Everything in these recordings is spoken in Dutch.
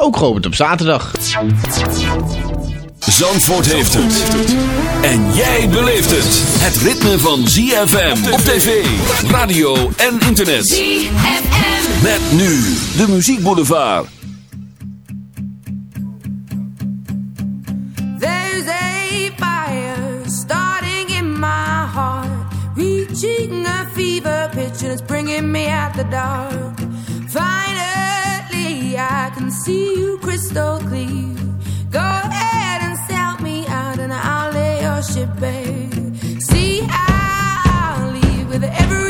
ook geopend op zaterdag. Zandvoort heeft het. En jij beleeft het. Het ritme van ZFM op tv, radio en internet. ZFM. Met nu de muziekboulevard. There's a fire starting in my heart, reaching a fever pitch, and it's bringing me out the dark. I can see you crystal clear. Go ahead and me out, and I'll lay your ship bare. See, I'll leave with every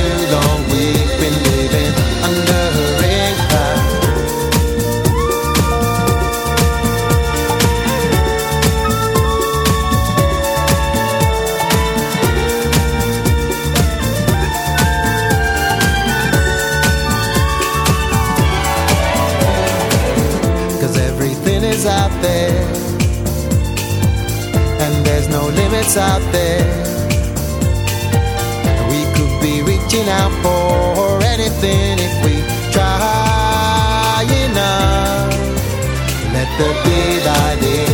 planets out there. We could be reaching out for anything if we try enough. Let the day by day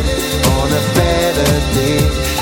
on a better day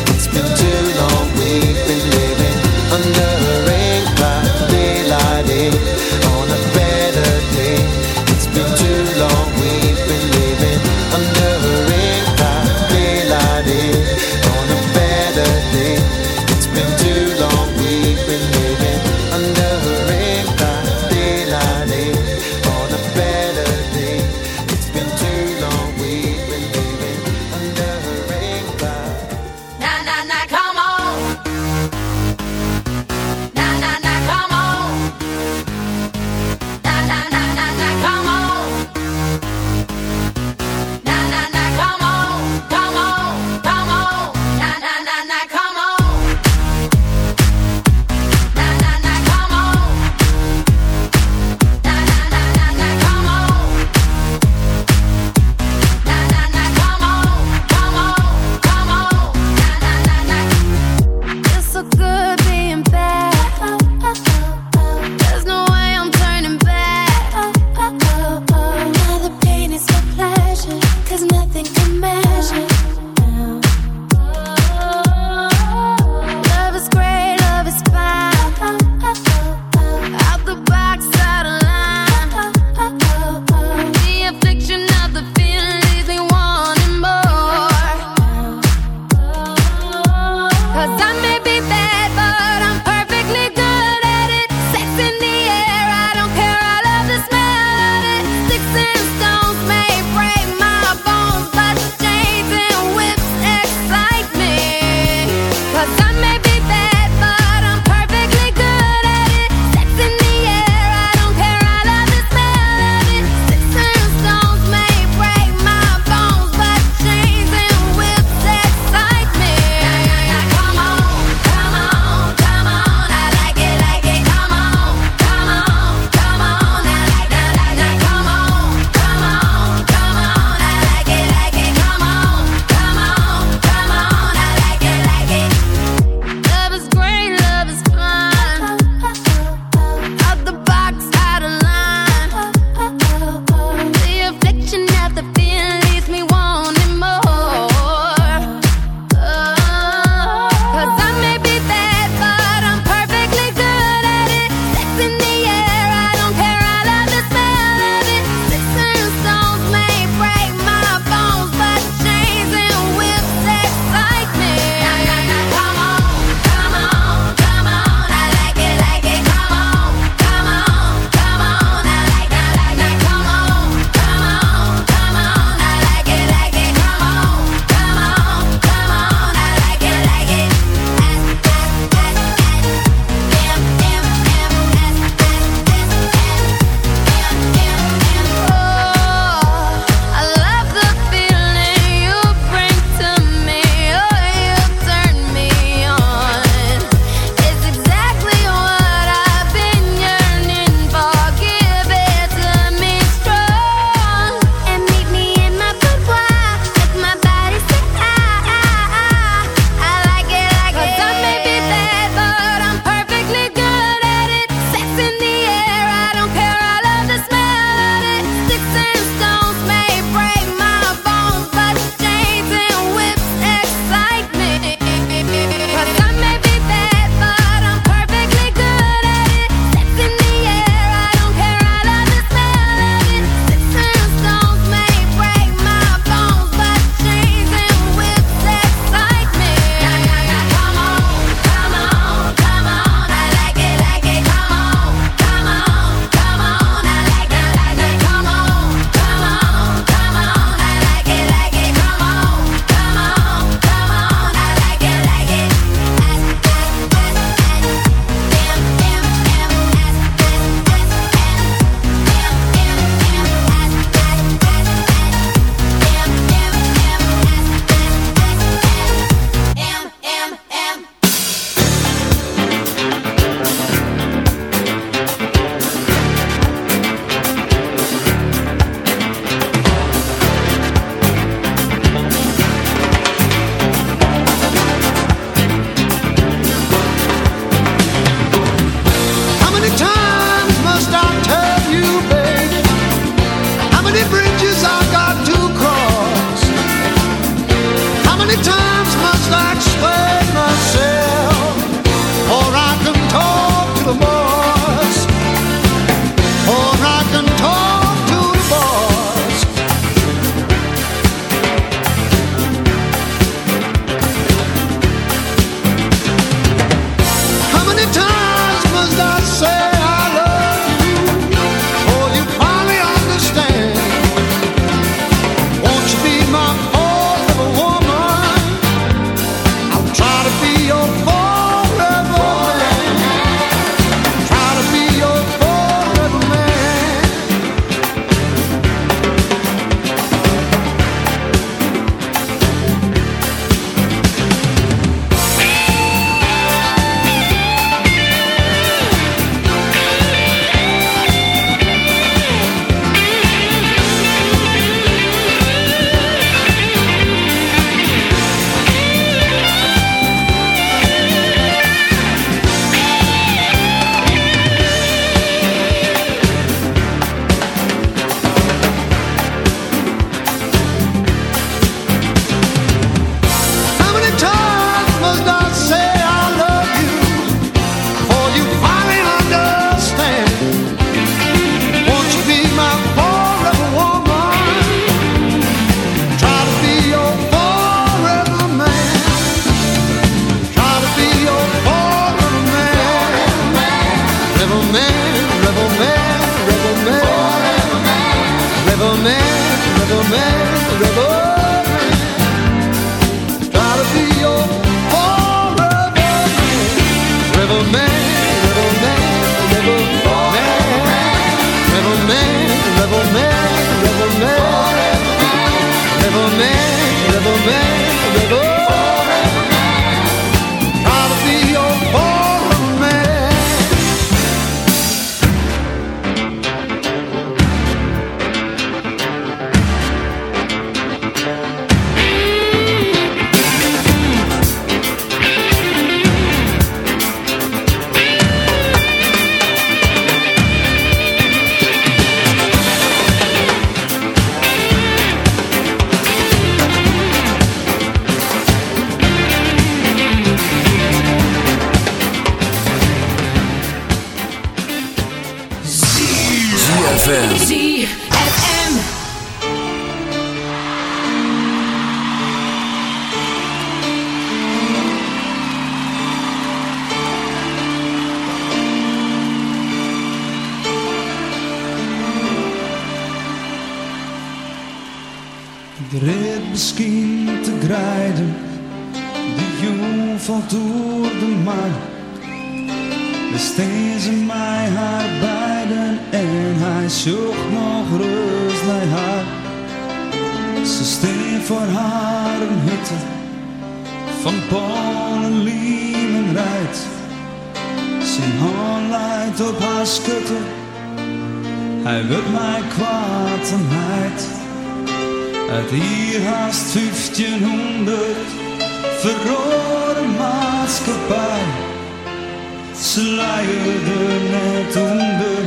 sluierde net onder.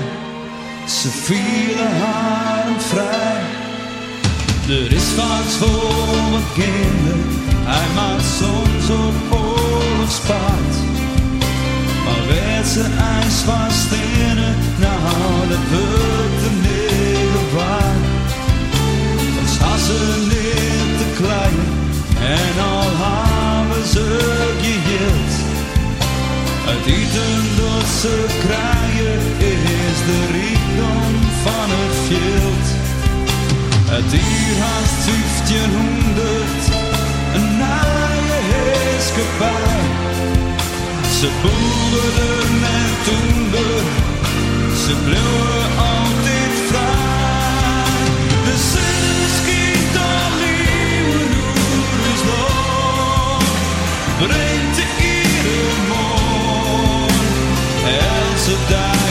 Ze vielen haren vrij. Er is wat voor mijn kinderen, hij maakt soms op oorlogspaard. Maar werd ze ijs van stenen, nou dat wordt de middel waard. Dan staan ze niet te klein en al hebben ze geheeld. Uit eten kraaien is de rijkdom van het veld. Het dier haast 1500, een naaie heerskepaar. Ze boerden en toender, ze bleven altijd vrij. De zinskiet schiet al nu is lang. to die.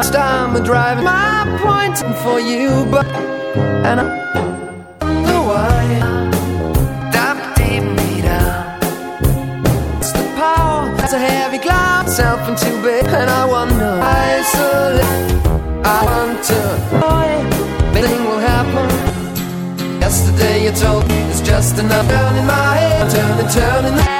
last time I'm driving my point for you, but and I don't know why. It's the power that's a heavy cloud, self into bed, and I wonder. Isolate, I wonder why nothing will happen. Yesterday you told me it's just another turn in my head, turning, turning.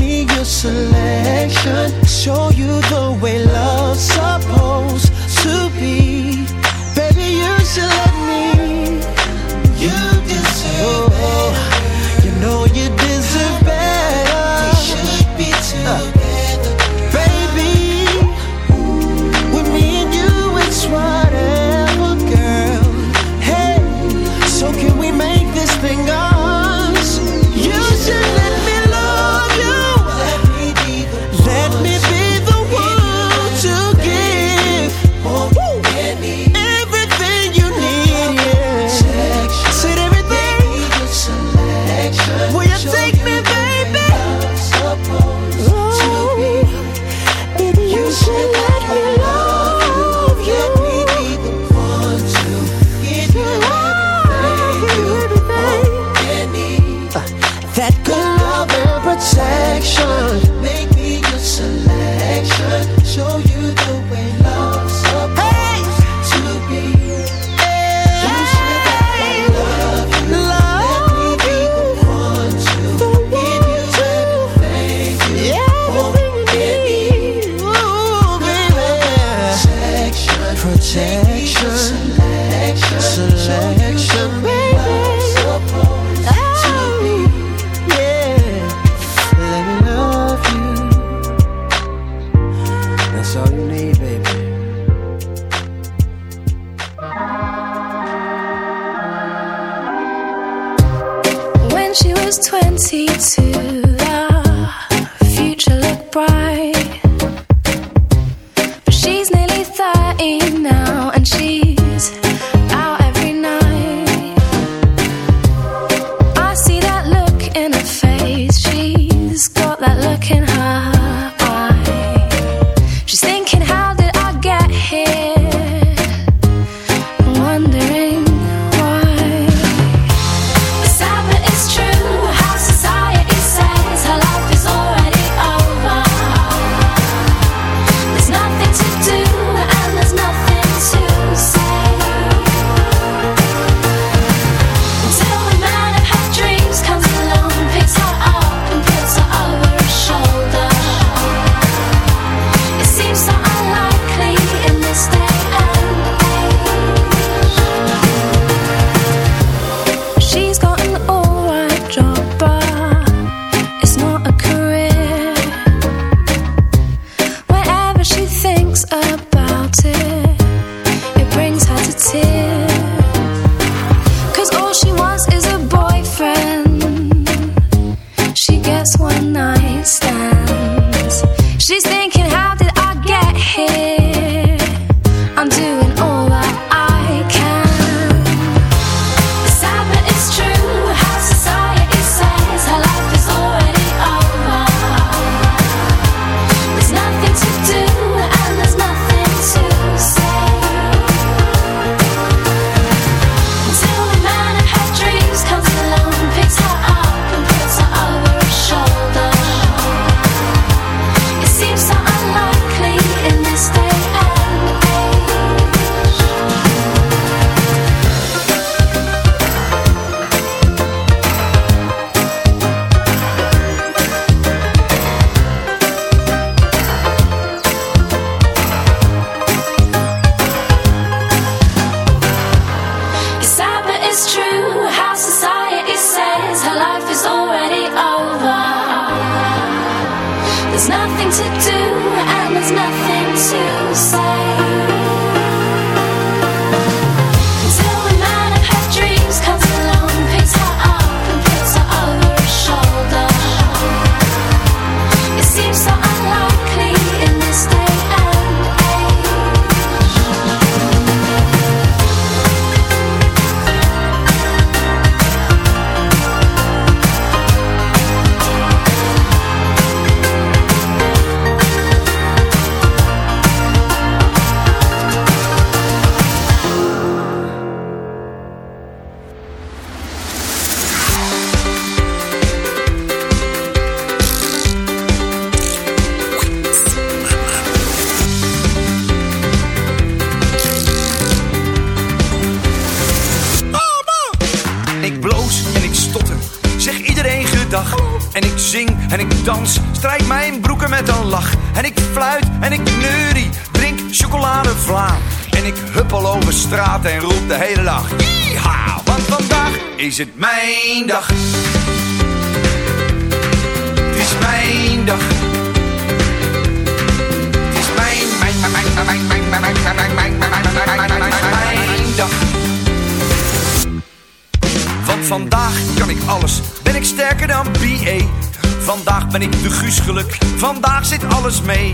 your selection. Show you the way love's supposed to be. Baby, you should let me. You deserve better. Het mijn dag. Het is mijn dag. Het is mijn, mijn, mijn, mijn, mijn, mijn, mijn, mijn, mijn, mijn, mijn, mijn, dag. Want vandaag kan ik alles, ben ik sterker dan BA. Vandaag ben ik de Guus geluk, vandaag zit alles mee.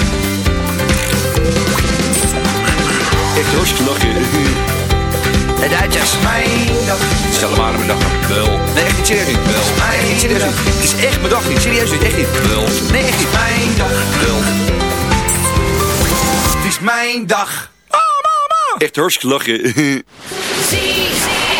Echt lachen. De Duitsers. Mijn dag. Stel hem maar mijn dag. Wel. Nee, echt niet serieus niet. Wel. Nee, niet serieus niet. Het is echt mijn dag niet. Serieus niet. Echt niet. Wel. Nee, echt niet. Mijn dag. Wel. Het is mijn dag. Echt hartstikke lachen. Turning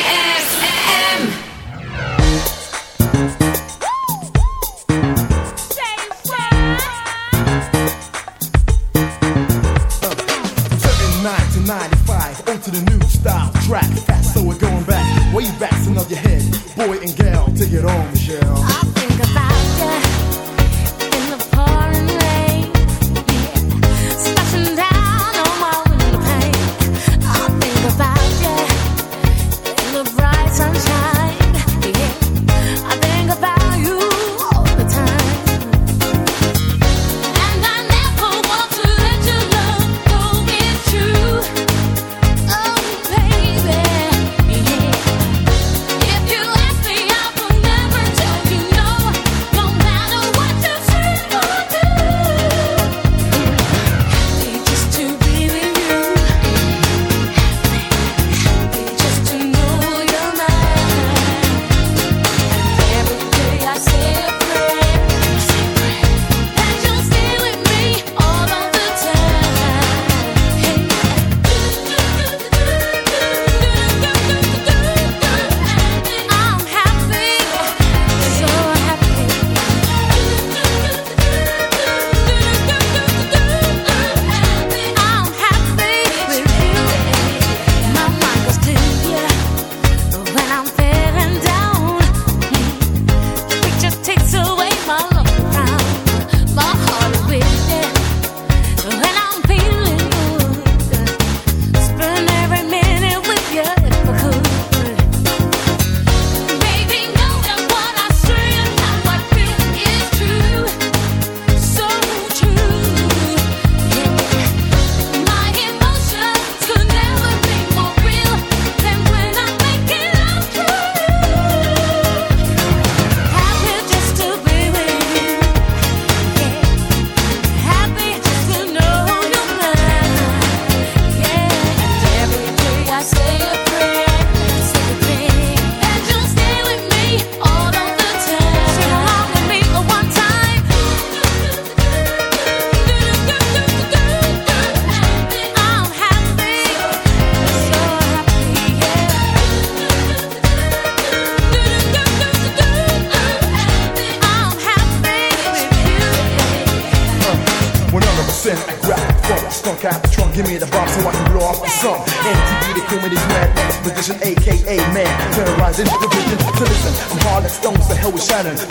the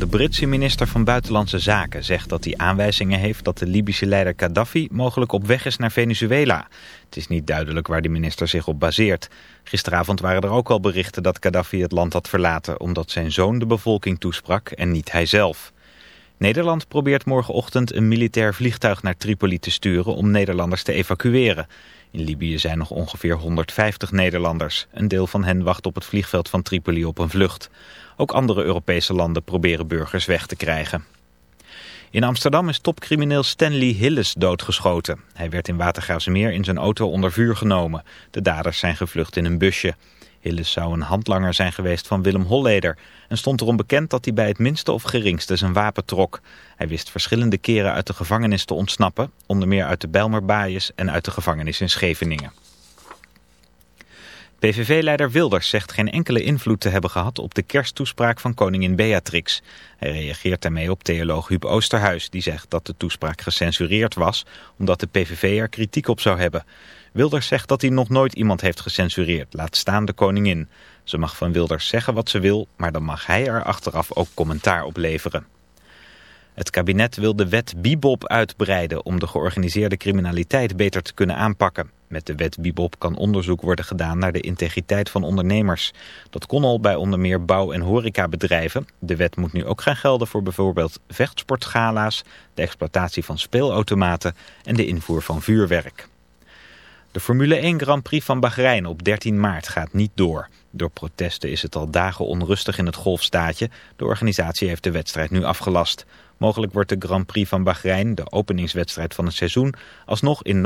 De Britse minister van Buitenlandse Zaken zegt dat hij aanwijzingen heeft dat de Libische leider Gaddafi mogelijk op weg is naar Venezuela. Het is niet duidelijk waar de minister zich op baseert. Gisteravond waren er ook al berichten dat Gaddafi het land had verlaten omdat zijn zoon de bevolking toesprak en niet hijzelf. Nederland probeert morgenochtend een militair vliegtuig naar Tripoli te sturen om Nederlanders te evacueren. In Libië zijn nog ongeveer 150 Nederlanders. Een deel van hen wacht op het vliegveld van Tripoli op een vlucht. Ook andere Europese landen proberen burgers weg te krijgen. In Amsterdam is topcrimineel Stanley Hilles doodgeschoten. Hij werd in Watergraafsmeer in zijn auto onder vuur genomen. De daders zijn gevlucht in een busje. Hilles zou een handlanger zijn geweest van Willem Holleder... en stond erom bekend dat hij bij het minste of geringste zijn wapen trok. Hij wist verschillende keren uit de gevangenis te ontsnappen... onder meer uit de Bijlmerbaaiers en uit de gevangenis in Scheveningen. PVV-leider Wilders zegt geen enkele invloed te hebben gehad op de kersttoespraak van koningin Beatrix. Hij reageert daarmee op theoloog Huub Oosterhuis, die zegt dat de toespraak gecensureerd was, omdat de PVV er kritiek op zou hebben. Wilders zegt dat hij nog nooit iemand heeft gecensureerd, laat staan de koningin. Ze mag van Wilders zeggen wat ze wil, maar dan mag hij er achteraf ook commentaar op leveren. Het kabinet wil de wet Bibop uitbreiden om de georganiseerde criminaliteit beter te kunnen aanpakken. Met de wet Bibop kan onderzoek worden gedaan naar de integriteit van ondernemers. Dat kon al bij onder meer bouw- en horecabedrijven. De wet moet nu ook gaan gelden voor bijvoorbeeld vechtsportgala's, de exploitatie van speelautomaten en de invoer van vuurwerk. De Formule 1 Grand Prix van Bahrein op 13 maart gaat niet door. Door protesten is het al dagen onrustig in het golfstaatje. De organisatie heeft de wedstrijd nu afgelast. Mogelijk wordt de Grand Prix van Bahrein, de openingswedstrijd van het seizoen, alsnog in